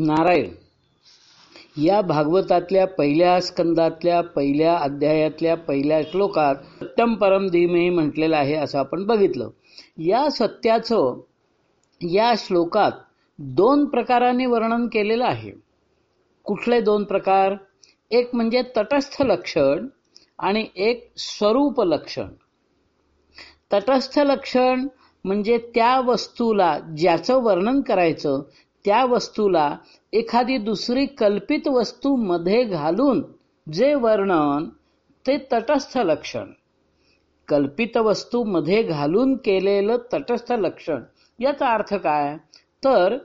नारायण. या भागवतातल्या पहिल्या स्कंदातल्या पहिल्या अध्यायातल्या पहिल्या श्लोकात सत्यम परम धीमे म्हटलेलं आहे असं आपण बघितलं. या सत्याचं या श्लोकात दोन प्रकारांनी वर्णन केलेलं आहे. कुठले दोन प्रकार? एक म्हणजे तटस्थ लक्षण आणि एक स्वरूप लक्षण. तटस्थ लक्षण म्हणजे त्या वस्तूला ज्याचं वर्णन करायचं त्या वस्तूला एखादी दुसरी कल्पित वस्तू मध्ये घालून जे वर्णन ते तटस्थ लक्षण. कल्पित वस्तू मध्ये घालून केलेलं तटस्थ लक्षण याचा अर्थ काय? तर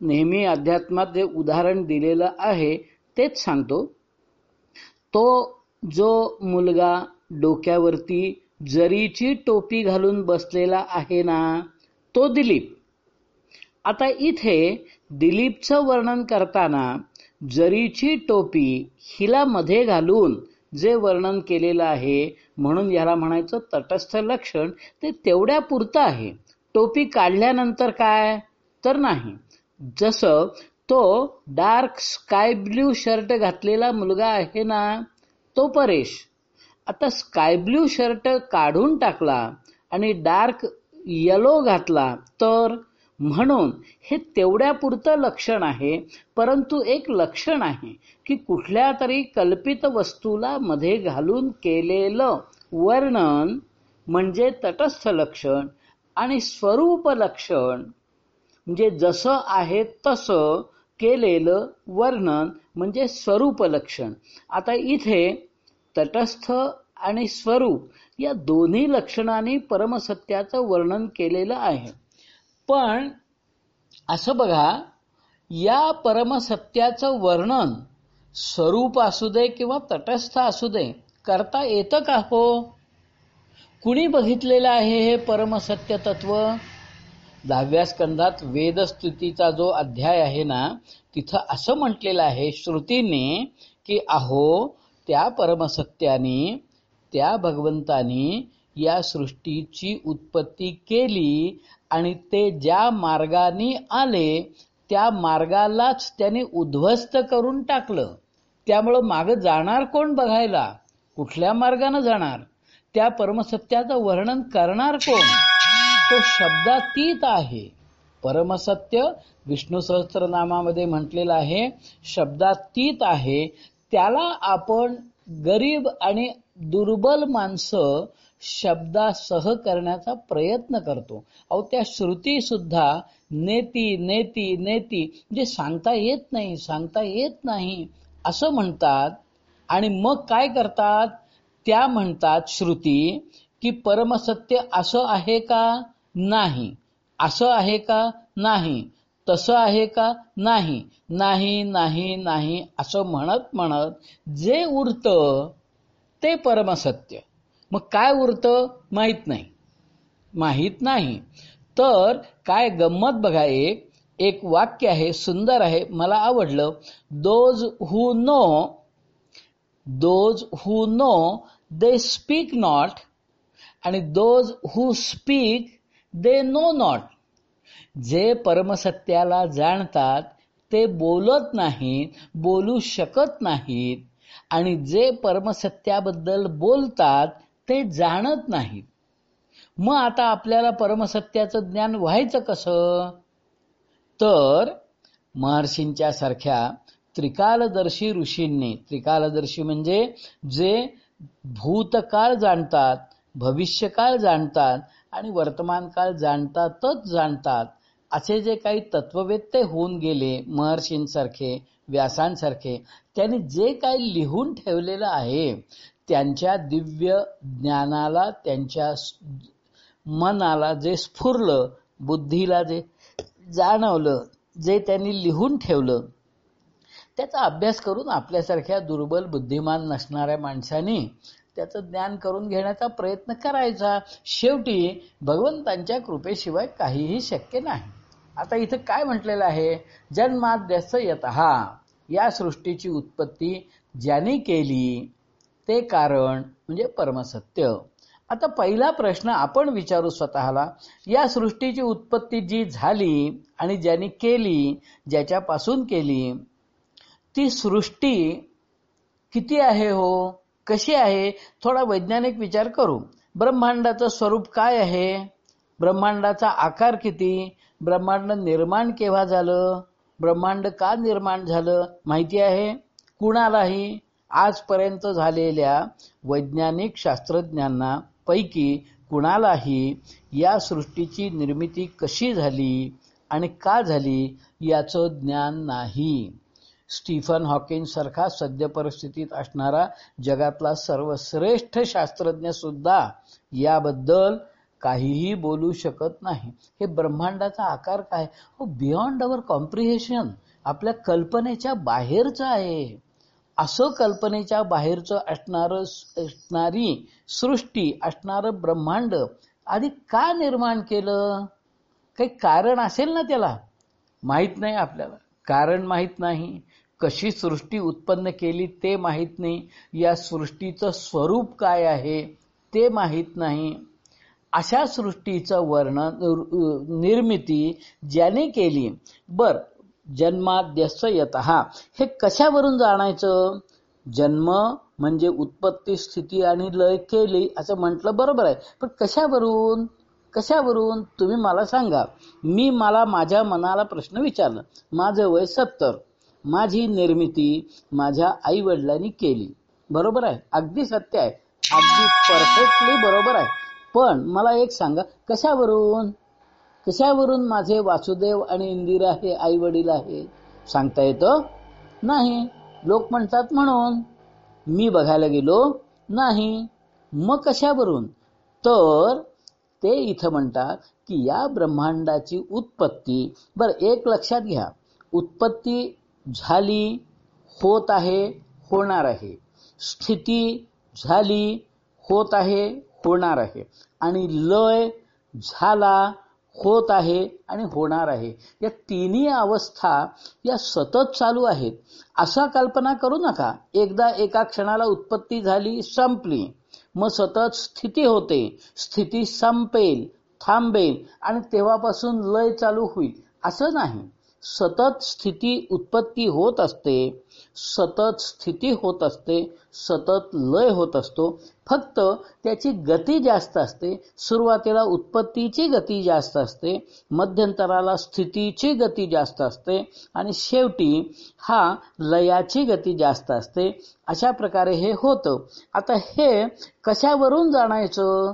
नेहमी अध्यात्मात जे उदाहरण दिलेलं आहे तेच सांगतो. तो जो मुलगा डोक्यावरती जरीची टोपी घालून बसलेला आहे ना तो दिलीप. आता इथे दिलीपचं वर्णन करताना जरीची टोपी हिला मध्ये घालून जे वर्णन केलेलं आहे म्हणून याला म्हणायचं तटस्थ लक्षण ते तेवढ्या पुरतं आहे. टोपी काढल्यानंतर काय? तर नाही. जसं तो डार्क स्काय ब्ल्यू शर्ट घातलेला मुलगा आहे ना तो परेश. आता स्काय ब्ल्यू शर्ट काढून टाकला आणि डार्क येलो घातला तर? म्हणून हे तेवढ्यापुरतं लक्षण आहे परंतु एक लक्षण आहे की कुठल्या तरी कल्पित वस्तूला मध्ये घालून केलेलं वर्णन म्हणजे तटस्थ लक्षण आणि स्वरूप लक्षण. म्हणजे जसं आहे तसं केलेलं वर्णन म्हणजे स्वरूप लक्षण. आता इथे तटस्थ आणि स्वरूप या दोन्ही लक्षणांनी परमसत्याचं वर्णन केलेलं आहे. पण असं बघा या परमसत्याचं वर्णन स्वरूप असू दे किंवा तटस्थ असू दे करता येतं का हो? कुणी बघितलेलं आहे हे परमसत्य तत्व? दहाव्या स्कंधात वेदस्तुतीचा जो अध्याय आहे ना तिथं असं म्हटलेलं आहे श्रुतीने की अहो त्या परमसत्याने त्या भगवंतानी या सृष्टीची उत्पत्ती केली आणि ते ज्या मार्गाने आले त्या मार्गालाच त्याने उद्ध्वस्त करून टाकलं. त्यामुळं माग जाणार कोण बघायला? कुठल्या मार्गाने जाणार? त्या परमसत्याचं वर्णन करणार कोण? तो शब्दातीत आहे. परमसत्य विष्णू सहस्त्रनामामध्ये म्हटलेलं आहे शब्दातीत आहे. त्याला आपण गरीब आणि दुर्बल माणसं शब्दासह करण्याचा प्रयत्न करतो. अहो त्या श्रुती सुद्धा नेती नेती नेती जे सांगता येत नाही सांगता येत नाही असं म्हणतात. आणि मग काय करतात? त्या म्हणतात श्रुती की परमसत्य असं आहे का? नाही. असं आहे का? नाही. तसं आहे का? नाही. नाही नाही नाही असं म्हणत म्हणत जे उरतं ते परमसत्य. मग काय उरतं? माहीत नाही. माहीत नाही. तर काय गंमत बघा एक. एक वाक्य आहे सुंदर आहे मला आवडलं. Those who know those who know they speak not आणि those who speak they know not जे परमसत्याला जाणतात ते बोलत नाहीत बोलू शकत नाहीत. आणि जे परमसत्याबद्दल बोलतात ते जाणत नाहीत. मग आता आपल्याला परमसत्याचं ज्ञान व्हायचं कसं? तर महर्षींच्या सारख्या त्रिकालदर्शी ऋषींनी त्रिकालदर्शी म्हणजे जे भूतकाळ जाणतात भविष्यकाळ जाणतात आणि वर्तमान काळ जाणतातच जाणतात असे जे काही तत्ववेत्ते होऊन गेले महर्षींसारखे व्यासांसारखे. त्यांनी जे काही लिहून ठेवलेलं आहे त्यांच्या दिव्य ज्ञानाला त्यांच्या मनाला जे स्फुरलं बुद्धीला जे जाणवलं जे त्यांनी लिहून ठेवलं त्याचा अभ्यास करून आपल्यासारख्या दुर्बल बुद्धिमान नसणाऱ्या माणसांनी त्याचं ज्ञान करून घेण्याचा प्रयत्न करायचा. शेवटी भगवंतांच्या कृपेशिवाय काहीही शक्य नाही. आता इथं काय म्हटलेलं आहे? जन्माद्यस यत. या सृष्टीची उत्पत्ती ज्याने केली ते कारण म्हणजे परमसत्य. आता पहिला प्रश्न आपण विचारू स्वतःला या सृष्टीची उत्पत्ती जी झाली आणि ज्याने केली ज्याच्यापासून केली ती सृष्टी किती आहे हो? कशी आहे? थोडा वैज्ञानिक विचार करू. ब्रह्मांडाचं स्वरूप काय आहे? ब्रह्मांडाचा आकार किती? ब्रह्मांड निर्माण केव्हा झालं? ब्रह्मांड का निर्माण झालं माहिती आहे? कुणालाही? आजपर्यंत झालेल्या वैज्ञानिक शास्त्रज्ञांना पैकी कुणालाही या सृष्टीची निर्मिती कशी झाली आणि का झाली याचं ज्ञान नाही. स्टीफन हॉकिंग सारखा सद्य परिस्थितीत असणारा जगातला सर्वश्रेष्ठ शास्त्रज्ञ सुद्धा याबद्दल काहीही बोलू शकत नाही. हे ब्रह्मांडाचा आकार काय? हो बियॉन्ड अवर कॉम्प्रिहेशन आपल्या कल्पनेच्या बाहेरचं आहे. असं कल्पनेच्या बाहेरचं असणार असणारी सृष्टी असणारं ब्रह्मांड आधी का निर्माण केलं? काही कारण असेल ना त्याला? माहीत नाही आपल्याला. कारण माहीत नाही. कशी सृष्टी उत्पन्न केली ते माहीत नाही. या सृष्टीचं स्वरूप काय आहे ते माहीत नाही. अशा सृष्टीचं वर्णन निर्मिती ज्याने केली. बर जन्माद्यस येत हे कशावरून जाणायचं? जन्म म्हणजे उत्पत्ती स्थिती आणि लय केली असं म्हटलं बरोबर आहे. पण कशावरून? कशावरून? तुम्ही मला सांगा. मी मला माझ्या मनाला प्रश्न विचारला. माझं वय सत्तर. माझी निर्मिती माझ्या आई वडिलांनी केली. बरोबर आहे? अगदी सत्य आहे. अगदी परफेक्टली बरोबर आहे. पण मला एक सांगा कशावरून? कशावरून माझे वासुदेव आणि इंदिरा हे आई वडील आहे? सांगता येतं? नाही. लोक म्हणतात म्हणून. मी बघायला गेलो नाही. मग कशावरून? तर ते इथं म्हणतात की या ब्रह्मांडाची उत्पत्ती बर एक लक्षात घ्या. उत्पत्ती झाली होत आहे होणार आहे. स्थिती झाली होत आहे होणार आहे. आणि लय झाला होत आहे आणि होणार आहे. या तिन्ही अवस्था या सतत चालू आहेत. असा कल्पना करू नका. एकदा एका क्षणाला उत्पत्ती झाली संपली. मग सतत स्थिती होते. स्थिती संपेल थांबेल आणि तेव्हापासून लय चालू होईल. असं नाही. सतत स्थिती उत्पत्ती होत असते. सतत स्थिती होत असते सतत लय होत असतो. फक्त त्याची गती जास्त असते सुरुवातीला उत्पत्तीची गती जास्त असते मध्यंतराला स्थितीची गती जास्त असते आणि शेवटी हा लयाची गती जास्त असते. अशा प्रकारे हे होतं. आता हे कशावरून जाणायचं?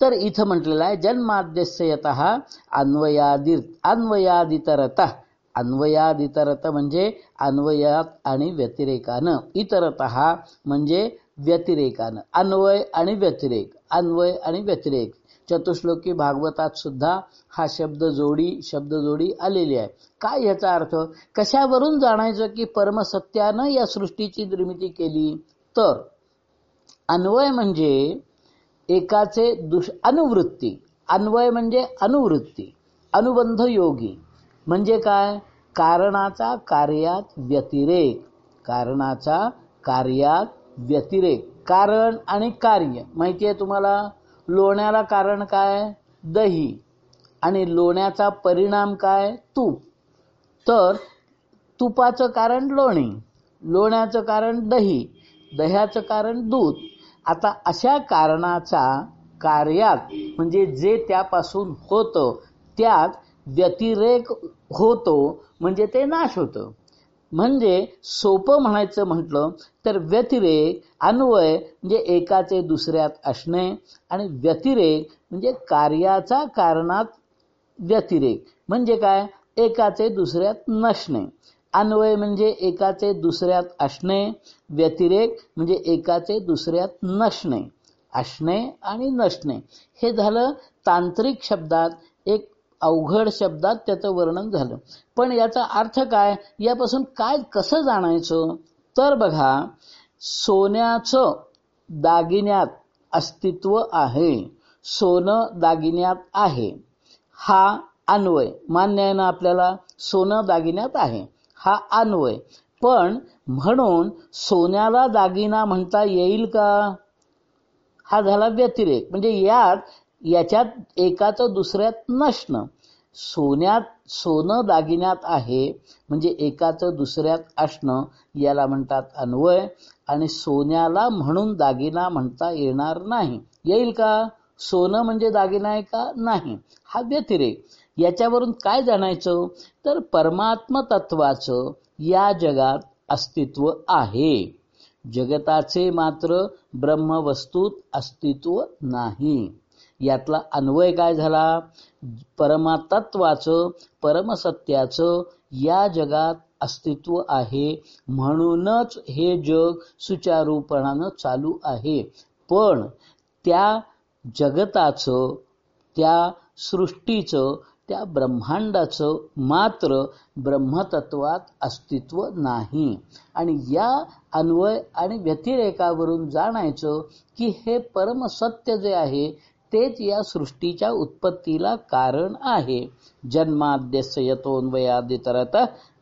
तर इथं म्हटलेलं आहे जन्माद्यस्यत अन्वयादि अन्वयादितरता. अन्वयादितरत म्हणजे अन्वयात आणि व्यतिरेकानं. इतरत म्हणजे व्यतिरेकानं. अन्वय आणि व्यतिरेक. अन्वय आणि व्यतिरेक. चतुश्लोकी भागवतात सुद्धा हा शब्द जोडी शब्द जोडी आलेली आहे. काय याचा अर्थ? कशावरून जाणायचं की परमसत्यानं या सृष्टीची निर्मिती केली? तर अन्वय म्हणजे एकाचे दुष अनुवृत्ती. अन्वय म्हणजे अनुवृत्ती. अनुबंध योगी. म्हणजे काय? कारणाचा कार्यात व्यतिरेक. कारणाचा कार्यात व्यतिरेक. कारण आणि कार्य. माहिती आहे तुम्हाला? लोण्याला कारण काय? दही. आणि लोण्याचा परिणाम काय? तूप. तर तुपाचं कारण लोणी. लोण्याचं कारण दही. दह्याचं कारण दूध. आता अशा कारणाचा कार्यात म्हणजे जे त्यापासून होतं त्यात व्यतिरेक होतो म्हणजे ते नाश होतं. म्हणजे सोपं म्हणायचं म्हटलं तर व्यतिरेक अन्वय म्हणजे एकाचे दुसऱ्यात असणे आणि व्यतिरेक म्हणजे कार्याचा कारणात व्यतिरेक. म्हणजे काय? एकाचे दुसऱ्यात नसणे. अन्वय म्हणजे एकाचे दुसऱ्यात असणे व्यतिरेक म्हणजे एकाचे दुसऱ्यात नसणे. असणे आणि नसणे. हे झालं तांत्रिक शब्दात एक अवघड शब्दात त्याचं वर्णन झालं. पण याचा अर्थ काय? यापासून काय कसं जाणायचं? तर बघा सोन्याचं दागिन्यात अस्तित्व आहे. सोनं दागिन्यात आहे. हा अन्वय. मान्य आहे ना आपल्याला? सोनं दागिन्यात आहे. हा अन्वय. पण म्हणून सोन्याला दागिना म्हणता येईल का? हा झाला व्यतिरेक. म्हणजे यात याच्यात एकाचं दुसऱ्यात नसणं सोन्यात सोनं दागिन्यात आहे म्हणजे एकाचं दुसऱ्यात असणं याला म्हणतात अन्वय आणि सोन्याला म्हणून दागिना म्हणता येणार नाही. येईल का? सोनं म्हणजे दागिना आहे का? नाही. हा व्यतिरेक. याच्यावरून काय जाणायचं? तर परमात्म तत्वाचं या जगात अस्तित्व आहे. जगताचे मात्र ब्रह्मवस्तूत अस्तित्व नाही. यातला अन्वय काय झाला? परमातत्वाचं परमसत्याचं या जगात अस्तित्व आहे. म्हणूनच हे जग सुचारूपणानं चालू आहे. पण त्या जगताचं त्या सृष्टीचं त्या ब्रह्मांडाचं मात्र ब्रह्मतत्वात अस्तित्व नाही. आणि या अन्वय आणि व्यतिरेकावरून जाणायचं की हे परमसत्य जे आहे तेच या सृष्टीच्या उत्पत्तीला कारण आहे. जन्माद्यसयतोन्वयादितरत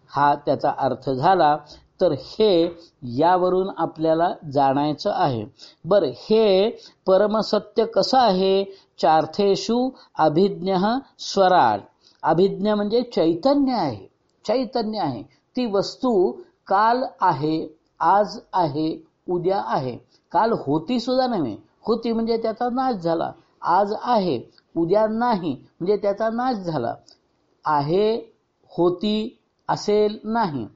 हा त्याचा अर्थ झाला तर हे यावरून आपल्याला जाणायचं आहे. बर हे परमसत्य कसं आहे? चार्थेषु अभिज्ञ स्वराट अभिज्ञ म्हणजे चैतन्य आहे. चैतन्य आहे. ती वस्तू काल आहे आज आहे उद्या आहे. काल होती सुद्धा नव्हे. होती म्हणजे त्याचा नाश झाला. आज आहे उद्या नाही म्हणजे त्याचा नाश झाला. आहे होती असेल नाही.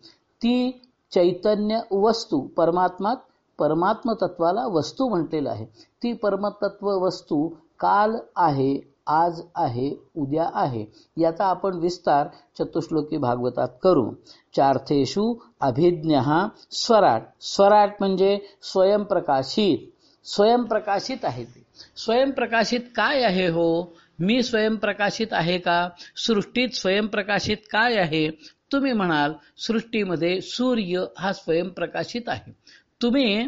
ती चैतन्य वस्तू परमात्मात परमात्म तत्वाला वस्तू म्हटलेलं आहे. ती परमतत्व वस्तू काल आहे आज आहे उद्या आहे. याचा आपण विस्तार चतुश्लोकी भागवतात करू. चार्थेषु अभिज्ञ स्वराट. स्वराट म्हणजे स्वयंप्रकाशित. स्वयंप्रकाशित आहे ते. स्वयंप्रकाशित काय आहे हो? मी स्वयंप्रकाशित आहे का? सृष्टीत स्वयंप्रकाशित काय आहे? तुम्ही म्हणाल सृष्टीमध्ये सूर्य हा स्वयंप्रकाशित आहे. तुम्ही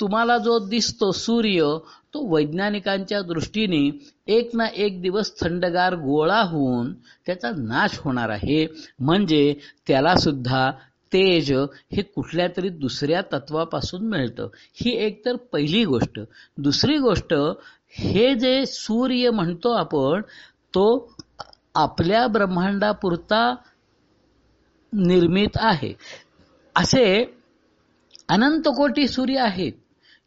तुम्हाला जो दिसतो सूर्य तो वैज्ञानिकांच्या दृष्टीने एक ना एक दिवस थंडगार गोळा होऊन त्याचा नाश होणार आहे. म्हणजे त्याला सुद्धा तेज हे कुठल्या तरी दुसऱ्या तत्वापासून मिळतं. ही एक तर पहिली गोष्ट. दुसरी गोष्ट हे जे सूर्य म्हणतो आपण तो आपल्या ब्रह्मांडापुरता निर्मित आहे. असे अनंत कोटी सूर्य आहेत.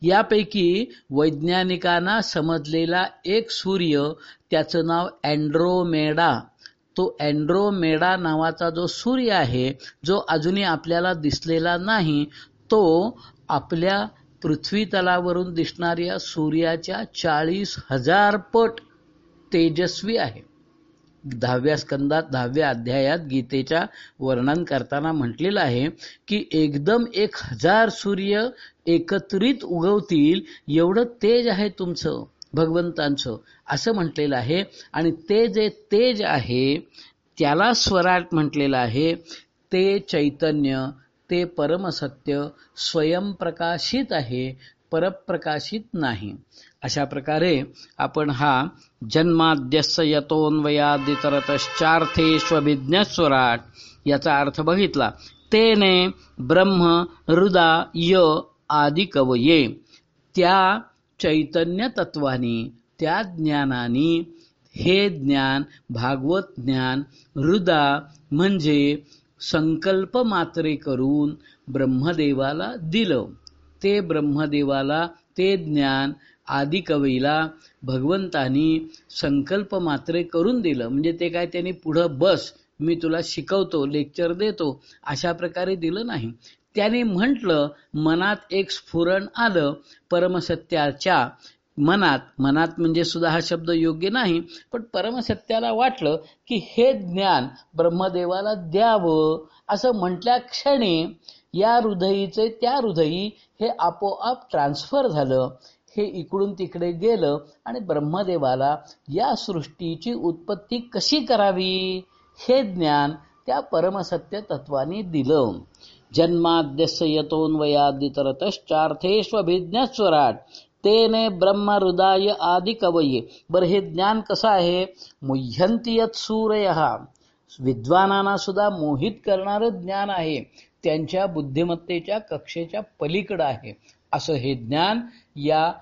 यापैकी वैज्ञानिकांना समजलेला एक सूर्य त्याचं नाव अँड्रोमेडा. तो अँड्रोमेडा नावाचा जो सूर्य आहे जो अजूनही आपल्याला दिसलेला नाही तो आपल्या पृथ्वी तलावरून दिसणाऱ्या सूर्याच्या चाळीस हजार पट तेजस्वी आहे. दहाव्या स्कंदात दहाव्या अध्यायात गीतेच्या वर्णन करताना म्हटलेलं आहे की एकदम एक हजार सूर्य एकत्रित उगवतील एवढं तेज आहे तुमचं. भगवंतांचं. असं म्हटलेलं आहे. आणि ते जे तेज आहे त्याला स्वराट म्हटलेलं आहे ते चैतन्य ते परमसत्य स्वयंप्रकाशित आहे परप्रकाशित नाही. अशा प्रकारे आपण हा जन्माद्यस्य स्वराट याचा अर्थ बघितला. तेने ब्रह्म हृदा य आदि कवये त्या चैतन्य तत्वानी त्या ज्ञानानी हे ज्ञान भागवत ज्ञान हृदा म्हणजे संकल्प मात्रे करून ब्रह्मदेवाला दिलं. ते ब्रह्मदेवाला ते ज्ञान आदि कवीला भगवंतानी संकल्प मात्रे करून दिलं. म्हणजे ते काय त्यांनी पुढं बस मी तुला शिकवतो लेक्चर देतो अशा प्रकारे दिलं नाही. त्याने म्हटलं मनात एक स्फुरण आलं परमसत्याच्या मनात मनात म्हणजे सुद्धा हा शब्द योग्य नाही पण परमसत्याला वाटलं की हे ज्ञान ब्रह्मदेवाला द्यावं. असं म्हटल्या क्षणी या हृदयीचे त्या हृदयी हे आपोआप ट्रान्सफर झालं. हे इकडून तिकडे गेलं आणि ब्रह्मदेवाला या सृष्टीची उत्पत्ती कशी करावी? हे ज्ञान त्या परमसत्य तत्वाने दिलं. जन्माद्यस्य यतोन्वयादितरतश्चार्थेष्वभिज्ञस्वराट तेने ब्रह्म हृदय आदि कवये बरं हे ज्ञान कसं आहे? मुह्यंती यत सूर्य। विद्वानांना सुद्धा मोहित करणारं ज्ञान आहे. त्यांच्या बुद्धिमत्तेच्या कक्षेच्या पलीकडं आहे. असं हे ज्ञान या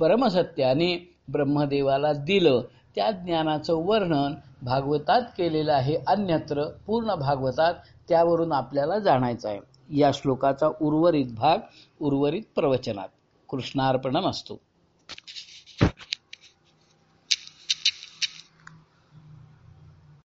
परमसत्याने ब्रह्मदेवाला दिलं. त्या ज्ञानाचं वर्णन भागवतात केलेलं आहे. अन्यत्र पूर्ण भागवतात त्यावरून आपल्याला जाणायचं आहे. या श्लोकाचा उर्वरित भाग उर्वरित प्रवचनात. कृष्णार्पणम असतो